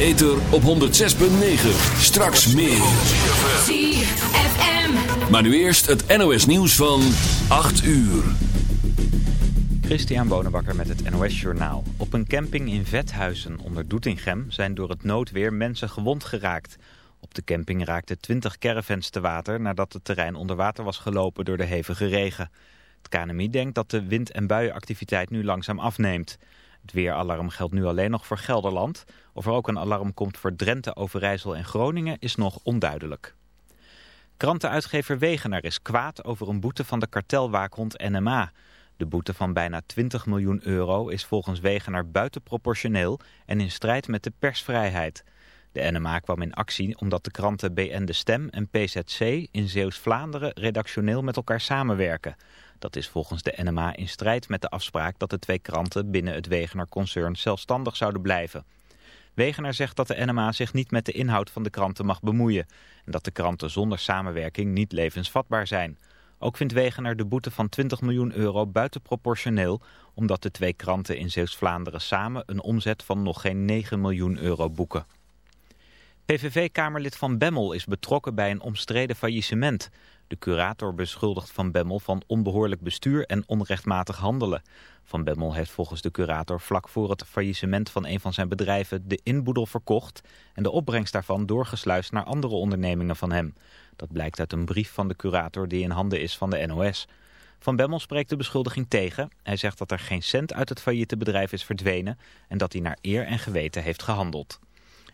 ether op 106.9. Straks meer. ZFM. Maar nu eerst het NOS nieuws van 8 uur. Christian Bonenbakker met het NOS Journaal. Op een camping in Vethuizen onder Doetinchem zijn door het noodweer mensen gewond geraakt. Op de camping raakten 20 caravans te water nadat het terrein onder water was gelopen door de hevige regen. Het KNMI denkt dat de wind- en buienactiviteit nu langzaam afneemt. Het weeralarm geldt nu alleen nog voor Gelderland. Of er ook een alarm komt voor Drenthe, Overijssel en Groningen is nog onduidelijk. Krantenuitgever Wegener is kwaad over een boete van de kartelwaakhond NMA. De boete van bijna 20 miljoen euro is volgens Wegener buitenproportioneel en in strijd met de persvrijheid. De NMA kwam in actie omdat de kranten BN De Stem en PZC in Zeeuws-Vlaanderen redactioneel met elkaar samenwerken. Dat is volgens de NMA in strijd met de afspraak dat de twee kranten binnen het Wegener-concern zelfstandig zouden blijven. Wegener zegt dat de NMA zich niet met de inhoud van de kranten mag bemoeien en dat de kranten zonder samenwerking niet levensvatbaar zijn. Ook vindt Wegener de boete van 20 miljoen euro buitenproportioneel... omdat de twee kranten in Zeeuws-Vlaanderen samen een omzet van nog geen 9 miljoen euro boeken. PVV-kamerlid Van Bemmel is betrokken bij een omstreden faillissement. De curator beschuldigt Van Bemmel van onbehoorlijk bestuur en onrechtmatig handelen. Van Bemmel heeft volgens de curator vlak voor het faillissement van een van zijn bedrijven de inboedel verkocht en de opbrengst daarvan doorgesluist naar andere ondernemingen van hem. Dat blijkt uit een brief van de curator die in handen is van de NOS. Van Bemmel spreekt de beschuldiging tegen. Hij zegt dat er geen cent uit het failliete bedrijf is verdwenen en dat hij naar eer en geweten heeft gehandeld.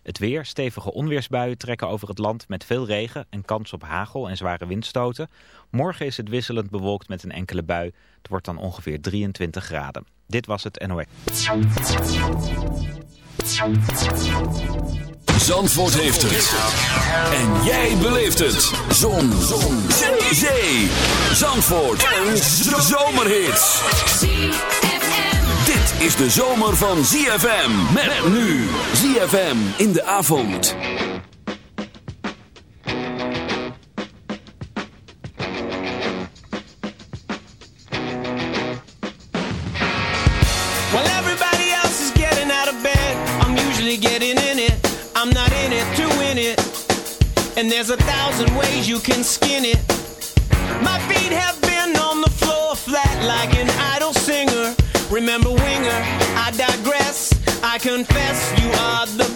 Het weer, stevige onweersbuien trekken over het land met veel regen en kans op hagel en zware windstoten. Morgen is het wisselend bewolkt met een enkele bui. Het wordt dan ongeveer 23 graden. Dit was het NOS. Zandvoort heeft het. En jij beleeft het. Zon. Zon. Zee. Zandvoort. Een zomerhit. Dit is de zomer van ZFM. Met nu. ZFM in de avond. While everybody else is getting out of bed, I'm usually getting in it. I'm not in it to win it. And there's a thousand ways you can skin it. My Remember Winger, I digress. I confess you are the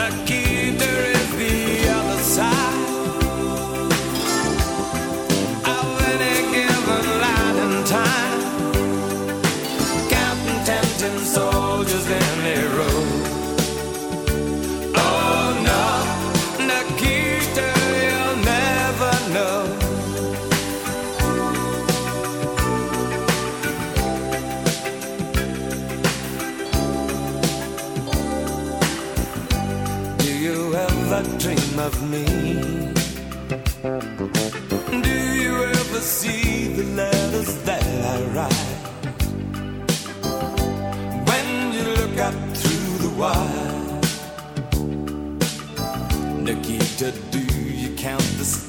Oh,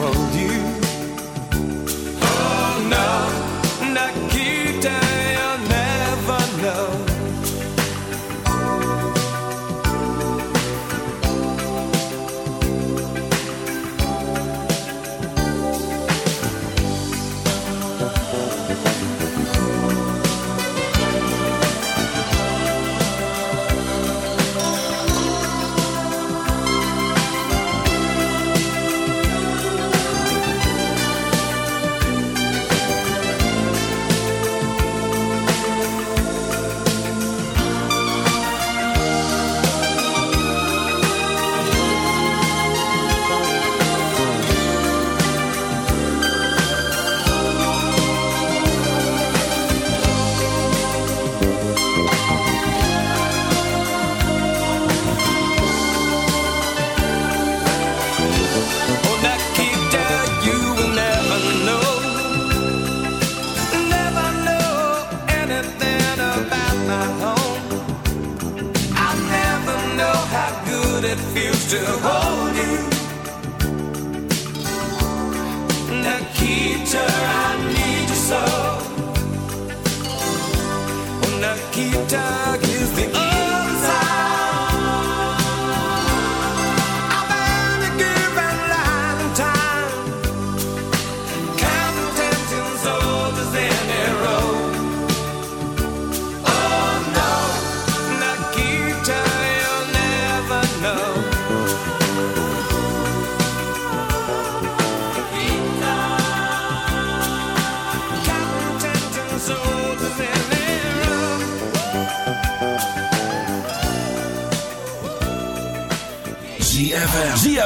hold you.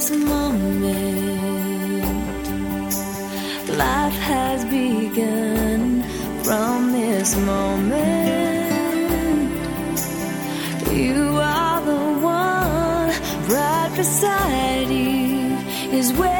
this moment, life has begun from this moment. You are the one right beside you is where.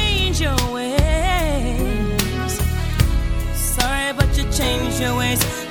your ways.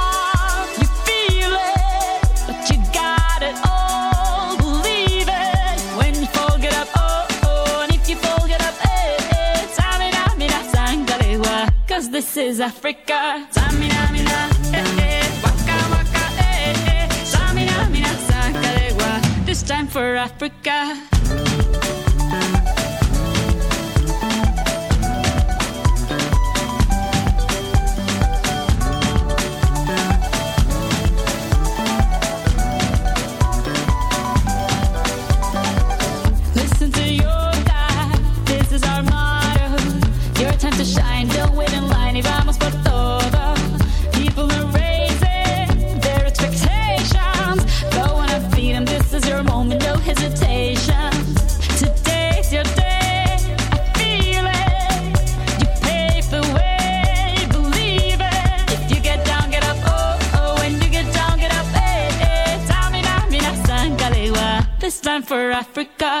This is Africa. Samina. Eh, eh, waka, waka, eh, This time for Africa. Africa.